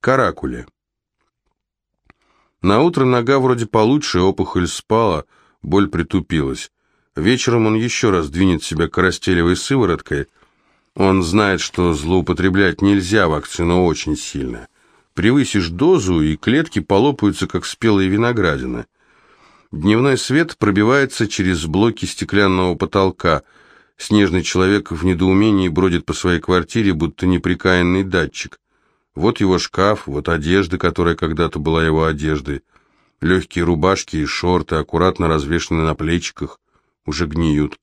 Каракули. На утро нога вроде получше, опухоль спала, боль притупилась. Вечером он еще раз двинет себя коростелевой сывороткой. Он знает, что злоупотреблять нельзя, вакцина очень сильная. Превысишь дозу, и клетки полопаются, как спелые виноградины. Дневной свет пробивается через блоки стеклянного потолка. Снежный человек в недоумении бродит по своей квартире, будто неприкаянный датчик. Вот его шкаф, вот одежда, которая когда-то была его одеждой. Легкие рубашки и шорты, аккуратно развешаны на плечиках, уже гниют.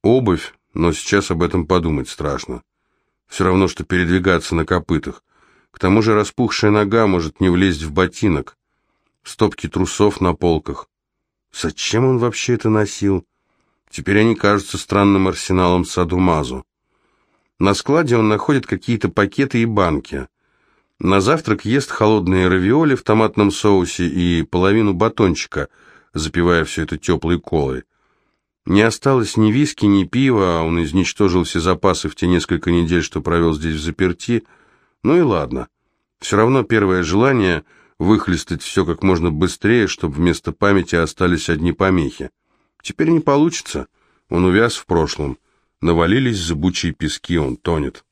Обувь, но сейчас об этом подумать страшно. Все равно, что передвигаться на копытах. К тому же распухшая нога может не влезть в ботинок. Стопки трусов на полках. Зачем он вообще это носил? Теперь они кажутся странным арсеналом саду-мазу. На складе он находит какие-то пакеты и банки. На завтрак ест холодные равиоли в томатном соусе и половину батончика, запивая все это теплой колой. Не осталось ни виски, ни пива, а он изничтожил все запасы в те несколько недель, что провел здесь в заперти. Ну и ладно. Все равно первое желание — выхлестать все как можно быстрее, чтобы вместо памяти остались одни помехи. Теперь не получится. Он увяз в прошлом. Навалились зыбучие пески, он тонет.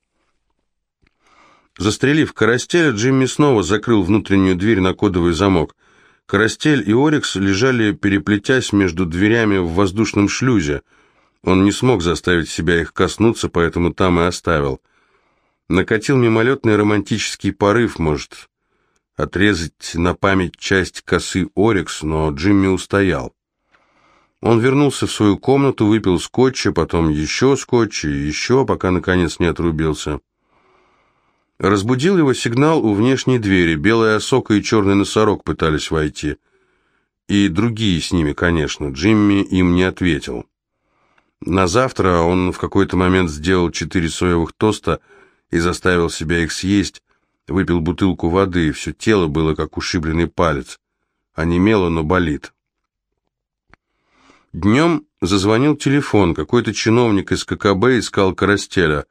Застрелив Карастеля, Джимми снова закрыл внутреннюю дверь на кодовый замок. Карастель и Орикс лежали, переплетясь между дверями в воздушном шлюзе. Он не смог заставить себя их коснуться, поэтому там и оставил. Накатил мимолетный романтический порыв, может, отрезать на память часть косы Орикс, но Джимми устоял. Он вернулся в свою комнату, выпил скотча, потом еще скотча и еще, пока наконец не отрубился. Разбудил его сигнал у внешней двери. Белая осока и черный носорог пытались войти. И другие с ними, конечно. Джимми им не ответил. На завтра он в какой-то момент сделал четыре соевых тоста и заставил себя их съесть, Выпил бутылку воды, и все тело было как ушибленный палец. Онемело, но болит. Днем зазвонил телефон. Какой-то чиновник из ККБ искал Карастеля.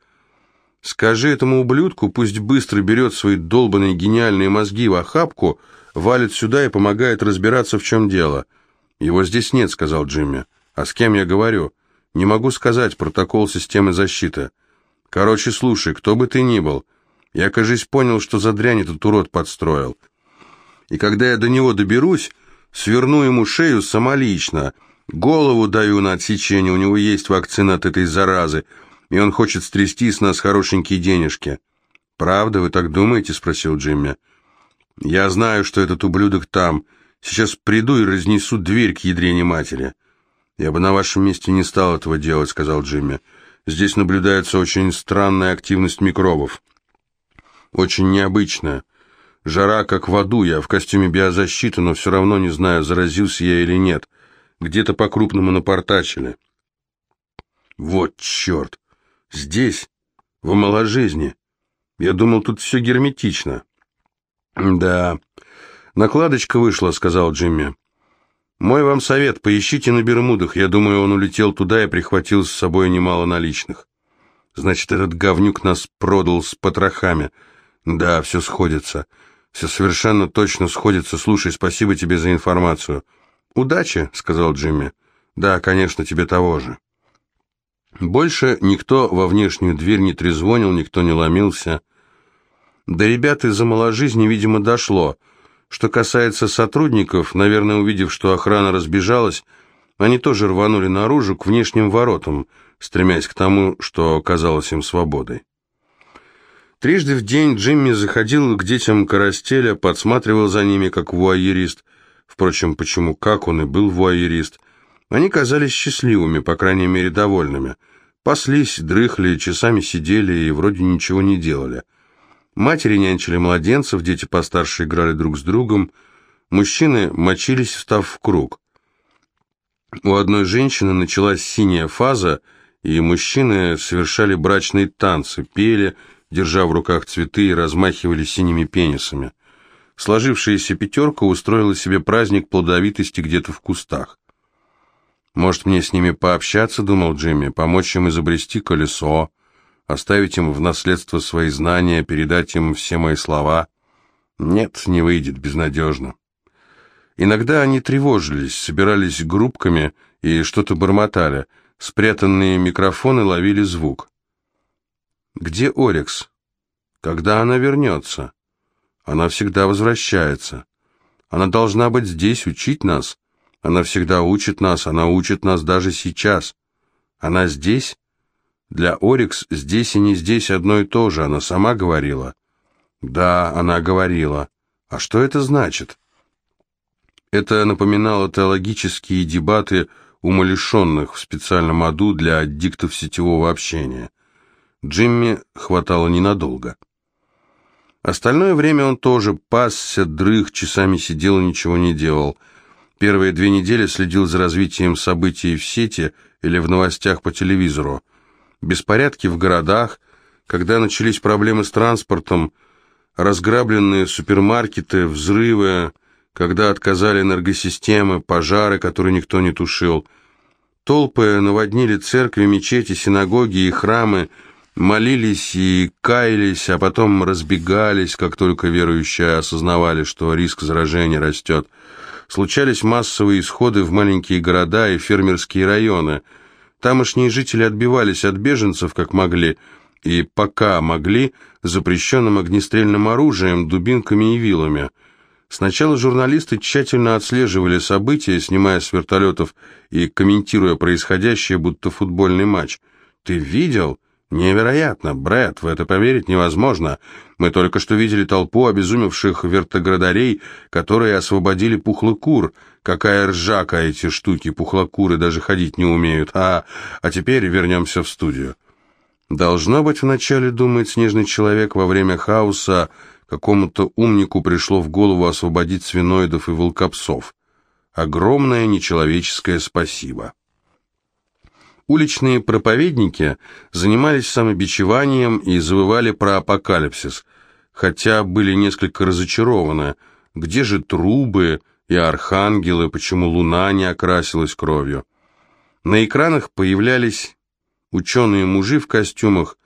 «Скажи этому ублюдку, пусть быстро берет свои долбанные гениальные мозги в охапку, валит сюда и помогает разбираться, в чем дело». «Его здесь нет», — сказал Джимми. «А с кем я говорю?» «Не могу сказать, протокол системы защиты». «Короче, слушай, кто бы ты ни был, я, кажись, понял, что за дрянь этот урод подстроил. И когда я до него доберусь, сверну ему шею самолично, голову даю на отсечение, у него есть вакцина от этой заразы, и он хочет стрясти с нас хорошенькие денежки. «Правда, вы так думаете?» — спросил Джимми. «Я знаю, что этот ублюдок там. Сейчас приду и разнесу дверь к ядрене матери». «Я бы на вашем месте не стал этого делать», — сказал Джимми. «Здесь наблюдается очень странная активность микробов» очень необычная. Жара как в аду, я в костюме биозащиты, но все равно не знаю, заразился я или нет. Где-то по-крупному напортачили. Вот черт! Здесь, в маложизни. Я думал, тут все герметично. Да, накладочка вышла, сказал Джимми. Мой вам совет, поищите на Бермудах. Я думаю, он улетел туда и прихватил с собой немало наличных. Значит, этот говнюк нас продал с потрохами. Да, все сходится. Все совершенно точно сходится. Слушай, спасибо тебе за информацию. Удачи, сказал Джимми. Да, конечно, тебе того же. Больше никто во внешнюю дверь не трезвонил, никто не ломился. До ребят из-за маложизни, видимо, дошло. Что касается сотрудников, наверное, увидев, что охрана разбежалась, они тоже рванули наружу к внешним воротам, стремясь к тому, что казалось им свободой. Трижды в день Джимми заходил к детям Карастеля, подсматривал за ними, как вуайерист. Впрочем, почему как он и был вуайерист. Они казались счастливыми, по крайней мере, довольными. Паслись, дрыхли, часами сидели и вроде ничего не делали. Матери нянчили младенцев, дети постарше играли друг с другом. Мужчины мочились, встав в круг. У одной женщины началась синяя фаза, и мужчины совершали брачные танцы, пели, держа в руках цветы и размахивали синими пенисами. Сложившаяся пятерка устроила себе праздник плодовитости где-то в кустах. «Может, мне с ними пообщаться?» — думал Джимми, «помочь им изобрести колесо, оставить им в наследство свои знания, передать им все мои слова». Нет, не выйдет, безнадежно. Иногда они тревожились, собирались группками и что-то бормотали. Спрятанные микрофоны ловили звук. «Где Орикс? Когда она вернется?» «Она всегда возвращается. Она должна быть здесь, учить нас. Она всегда учит нас, она учит нас даже сейчас. Она здесь?» Для Орикс здесь и не здесь одно и то же, она сама говорила. Да, она говорила. А что это значит? Это напоминало теологические дебаты умалишенных в специальном аду для аддиктов сетевого общения. Джимми хватало ненадолго. Остальное время он тоже пасся, дрых, часами сидел и ничего не делал. Первые две недели следил за развитием событий в сети или в новостях по телевизору беспорядки в городах, когда начались проблемы с транспортом, разграбленные супермаркеты, взрывы, когда отказали энергосистемы, пожары, которые никто не тушил. Толпы наводнили церкви, мечети, синагоги и храмы, молились и каялись, а потом разбегались, как только верующие осознавали, что риск заражения растет. Случались массовые исходы в маленькие города и фермерские районы – Тамошние жители отбивались от беженцев, как могли, и пока могли, запрещенным огнестрельным оружием, дубинками и вилами. Сначала журналисты тщательно отслеживали события, снимая с вертолетов и комментируя происходящее, будто футбольный матч. «Ты видел?» «Невероятно, Брэд, в это поверить невозможно. Мы только что видели толпу обезумевших вертоградарей, которые освободили пухлокур. Какая ржака эти штуки, пухлокуры даже ходить не умеют. А, а теперь вернемся в студию». Должно быть, вначале, думает снежный человек, во время хаоса какому-то умнику пришло в голову освободить свиноидов и волкопсов. Огромное нечеловеческое спасибо. Уличные проповедники занимались самобичеванием и завывали про апокалипсис, хотя были несколько разочарованы. Где же трубы и архангелы, почему луна не окрасилась кровью? На экранах появлялись ученые-мужи в костюмах,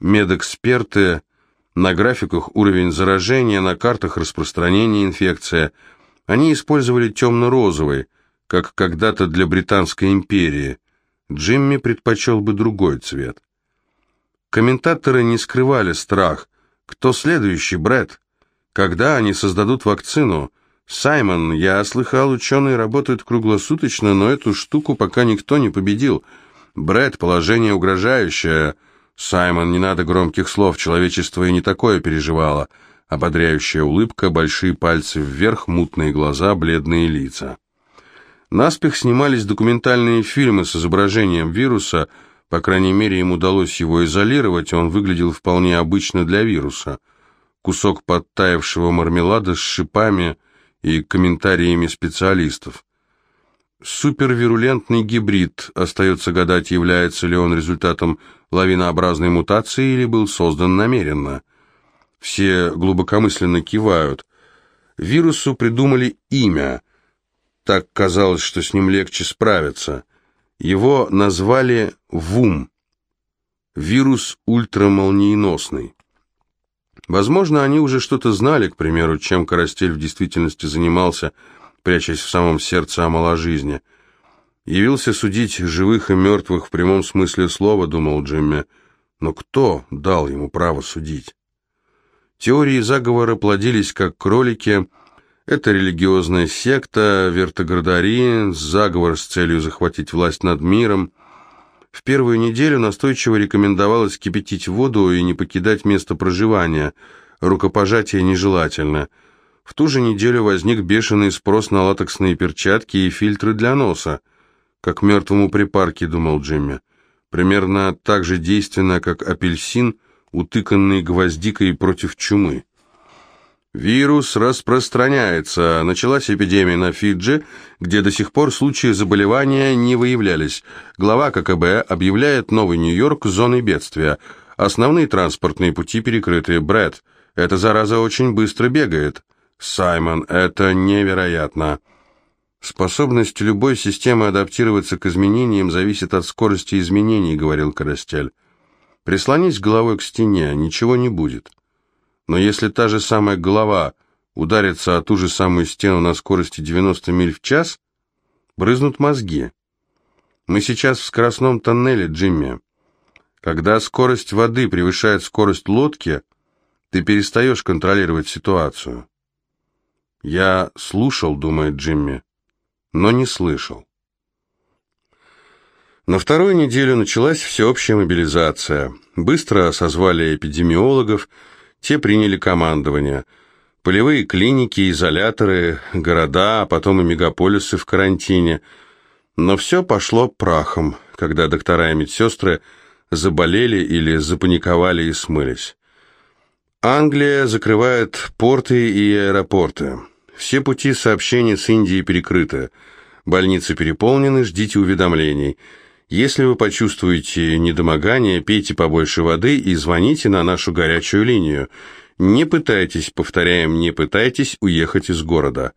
медэксперты, на графиках уровень заражения, на картах распространения инфекции. Они использовали темно-розовый, как когда-то для Британской империи – Джимми предпочел бы другой цвет. Комментаторы не скрывали страх. Кто следующий, Брэд? Когда они создадут вакцину? Саймон, я слыхал, ученые работают круглосуточно, но эту штуку пока никто не победил. Брэд, положение угрожающее. Саймон, не надо громких слов, человечество и не такое переживало. Ободряющая улыбка, большие пальцы вверх, мутные глаза, бледные лица. Наспех снимались документальные фильмы с изображением вируса, по крайней мере, им удалось его изолировать, он выглядел вполне обычно для вируса. Кусок подтаявшего мармелада с шипами и комментариями специалистов. Супервирулентный гибрид, остается гадать, является ли он результатом лавинообразной мутации или был создан намеренно. Все глубокомысленно кивают. Вирусу придумали имя – так казалось, что с ним легче справиться. Его назвали ВУМ, вирус ультрамолниеносный. Возможно, они уже что-то знали, к примеру, чем Карастель в действительности занимался, прячась в самом сердце амала жизни. Явился судить живых и мертвых в прямом смысле слова, думал Джимми, но кто дал ему право судить? Теории заговора плодились как кролики, это религиозная секта, вертоградари, заговор с целью захватить власть над миром. В первую неделю настойчиво рекомендовалось кипятить воду и не покидать место проживания. Рукопожатие нежелательно. В ту же неделю возник бешеный спрос на латексные перчатки и фильтры для носа. Как мертвому припарке, думал Джимми. Примерно так же действенно, как апельсин, утыканный гвоздикой против чумы. Вирус распространяется. Началась эпидемия на Фиджи, где до сих пор случаи заболевания не выявлялись. Глава ККБ объявляет Новый Нью-Йорк зоной бедствия. Основные транспортные пути перекрыты. Брэд, эта зараза очень быстро бегает. Саймон, это невероятно. Способность любой системы адаптироваться к изменениям зависит от скорости изменений, говорил Карастель. Прислонись головой к стене, ничего не будет. Но если та же самая голова ударятся о ту же самую стену на скорости 90 миль в час, брызнут мозги. Мы сейчас в скоростном тоннеле, Джимми. Когда скорость воды превышает скорость лодки, ты перестаешь контролировать ситуацию. Я слушал, думает Джимми, но не слышал. На вторую неделю началась всеобщая мобилизация. Быстро созвали эпидемиологов, те приняли командование. Полевые клиники, изоляторы, города, а потом и мегаполисы в карантине. Но все пошло прахом, когда доктора и медсестры заболели или запаниковали и смылись. Англия закрывает порты и аэропорты. Все пути сообщения с Индией перекрыты. Больницы переполнены, ждите уведомлений – если вы почувствуете недомогание, пейте побольше воды и звоните на нашу горячую линию. Не пытайтесь, повторяем, не пытайтесь уехать из города.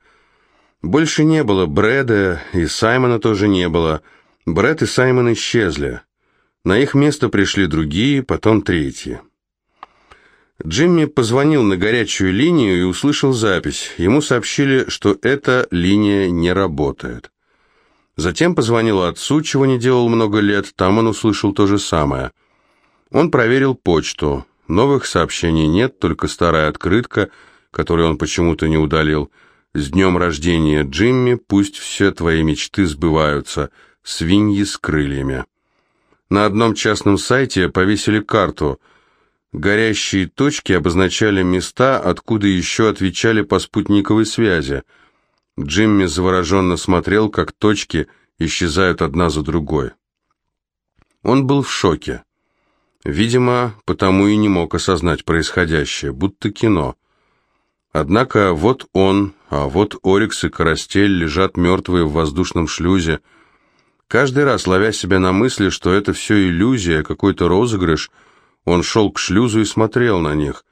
Больше не было Брэда, и Саймона тоже не было. Брэд и Саймон исчезли. На их место пришли другие, потом третьи. Джимми позвонил на горячую линию и услышал запись. Ему сообщили, что эта линия не работает. Затем позвонил отцу, чего не делал много лет, там он услышал то же самое. Он проверил почту. Новых сообщений нет, только старая открытка, которую он почему-то не удалил. «С днем рождения, Джимми, пусть все твои мечты сбываются. Свиньи с крыльями». На одном частном сайте повесили карту. Горящие точки обозначали места, откуда еще отвечали по спутниковой связи – Джимми завороженно смотрел, как точки исчезают одна за другой. Он был в шоке. Видимо, потому и не мог осознать происходящее, будто кино. Однако вот он, а вот Орикс и Карастель лежат мертвые в воздушном шлюзе. Каждый раз, ловя себя на мысли, что это все иллюзия, какой-то розыгрыш, он шел к шлюзу и смотрел на них.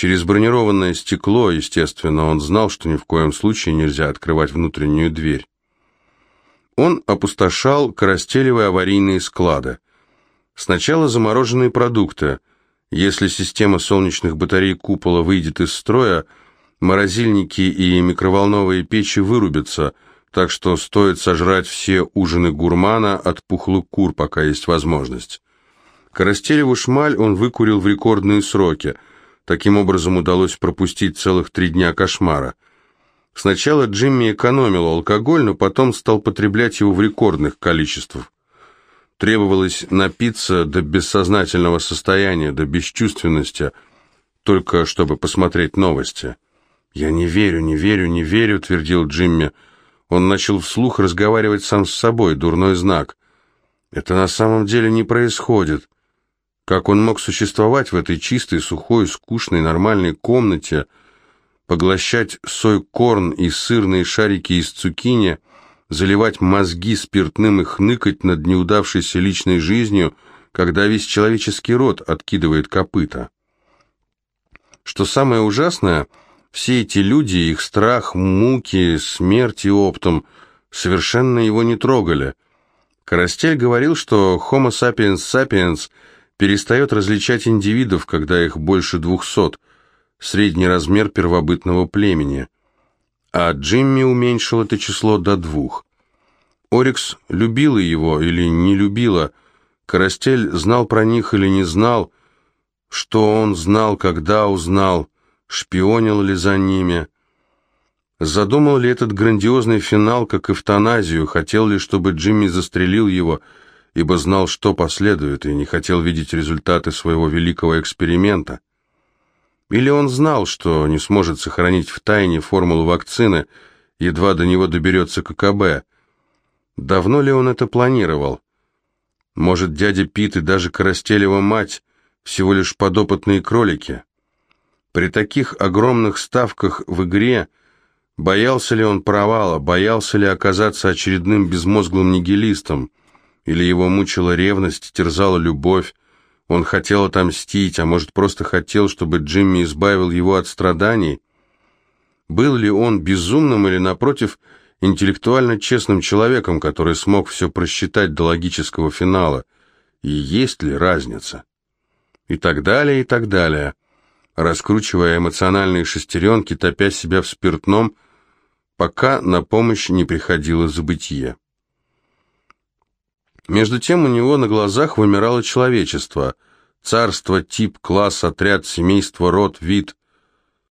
Через бронированное стекло, естественно, он знал, что ни в коем случае нельзя открывать внутреннюю дверь. Он опустошал коростелевые аварийные склады. Сначала замороженные продукты. Если система солнечных батарей купола выйдет из строя, морозильники и микроволновые печи вырубятся, так что стоит сожрать все ужины гурмана от пухлых кур, пока есть возможность. Коростелеву шмаль он выкурил в рекордные сроки – Таким образом удалось пропустить целых три дня кошмара. Сначала Джимми экономил алкоголь, но потом стал потреблять его в рекордных количествах. Требовалось напиться до бессознательного состояния, до бесчувственности, только чтобы посмотреть новости. «Я не верю, не верю, не верю», — твердил Джимми. Он начал вслух разговаривать сам с собой, дурной знак. «Это на самом деле не происходит. Как он мог существовать в этой чистой, сухой, скучной, нормальной комнате, поглощать сой-корн и сырные шарики из цукини, заливать мозги спиртным и хныкать над неудавшейся личной жизнью, когда весь человеческий род откидывает копыта? Что самое ужасное, все эти люди, их страх, муки, смерть и оптом совершенно его не трогали. Карастель говорил, что Homo sapiens sapiens – перестает различать индивидов, когда их больше двухсот, средний размер первобытного племени, а Джимми уменьшил это число до двух. Орикс любила его или не любила, Карастель знал про них или не знал, что он знал, когда узнал, шпионил ли за ними. Задумал ли этот грандиозный финал как эвтаназию, хотел ли, чтобы Джимми застрелил его – ибо знал, что последует, и не хотел видеть результаты своего великого эксперимента. Или он знал, что не сможет сохранить в тайне формулу вакцины, едва до него доберется ККБ. Давно ли он это планировал? Может, дядя Пит и даже Коростелева мать всего лишь подопытные кролики? При таких огромных ставках в игре боялся ли он провала, боялся ли оказаться очередным безмозглым нигилистом? Или его мучила ревность, терзала любовь, он хотел отомстить, а может просто хотел, чтобы Джимми избавил его от страданий? Был ли он безумным или, напротив, интеллектуально честным человеком, который смог все просчитать до логического финала? И есть ли разница? И так далее, и так далее. раскручивая эмоциональные шестеренки, топя себя в спиртном, пока на помощь не приходило забытие. Между тем у него на глазах вымирало человечество. Царство, тип, класс, отряд, семейство, род, вид.